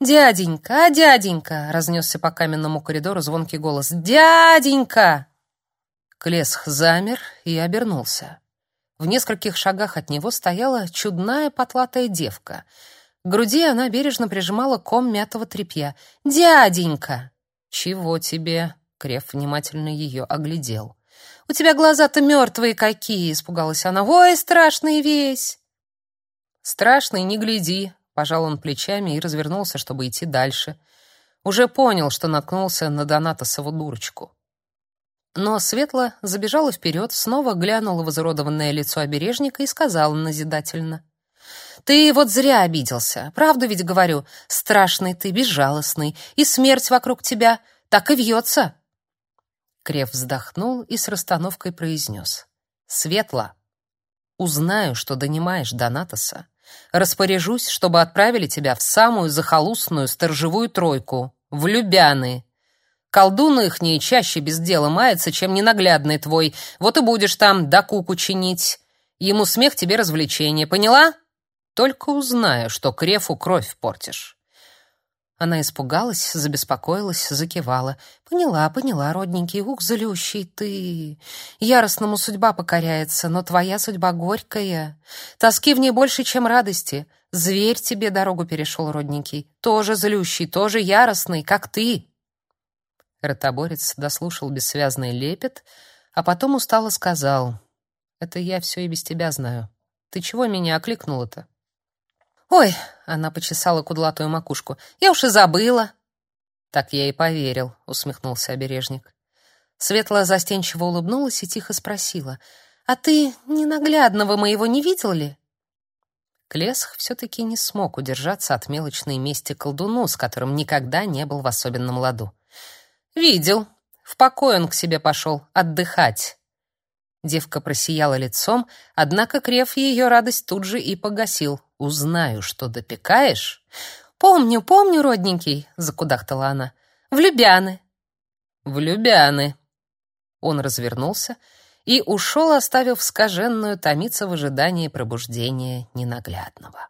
«Дяденька, дяденька!» — разнесся по каменному коридору звонкий голос. «Дяденька!» Клесх замер и обернулся. В нескольких шагах от него стояла чудная потлатая девка. К груди она бережно прижимала ком мятого тряпья. «Дяденька!» «Чего тебе?» — Креф внимательно ее оглядел. «У тебя глаза-то мертвые какие!» — испугалась она. «Ой, страшный весь!» «Страшный, не гляди!» Пожал он плечами и развернулся, чтобы идти дальше. Уже понял, что наткнулся на Донатосову дурочку. Но Светла забежала вперед, снова глянула в изуродованное лицо обережника и сказала назидательно. «Ты вот зря обиделся. Правду ведь говорю. Страшный ты, безжалостный, и смерть вокруг тебя так и вьется». Крев вздохнул и с расстановкой произнес. «Светла, узнаю, что донимаешь Донатоса, Распоряжусь, чтобы отправили тебя в самую захолустную сторожевую тройку, в Любяны. Колдун их не чаще без дела мается, чем ненаглядный твой. Вот и будешь там да куку чинить. Ему смех, тебе развлечение, поняла? Только узнаю, что Крефу кровь портишь. Она испугалась, забеспокоилась, закивала. «Поняла, поняла, родненький, ух, злющий ты! Яростному судьба покоряется, но твоя судьба горькая. Тоски в ней больше, чем радости. Зверь тебе дорогу перешел, родненький. Тоже злющий, тоже яростный, как ты!» Ротоборец дослушал бессвязный лепет, а потом устало сказал. «Это я все и без тебя знаю. Ты чего меня окликнула-то?» «Ой!» — она почесала кудлатую макушку. «Я уж и забыла!» «Так я и поверил», — усмехнулся обережник. Светла застенчиво улыбнулась и тихо спросила. «А ты ненаглядного моего не видел ли?» Клесх все-таки не смог удержаться от мелочной мести колдуну, с которым никогда не был в особенном ладу. «Видел. В покой он к себе пошел, отдыхать». Девка просияла лицом, однако Крев ее радость тут же и погасил узнаю, что допекаешь...» «Помню, помню, родненький», — закудахтала она. «В Любяны». «В Любяны». Он развернулся и ушел, оставив скаженную томиться в ожидании пробуждения ненаглядного.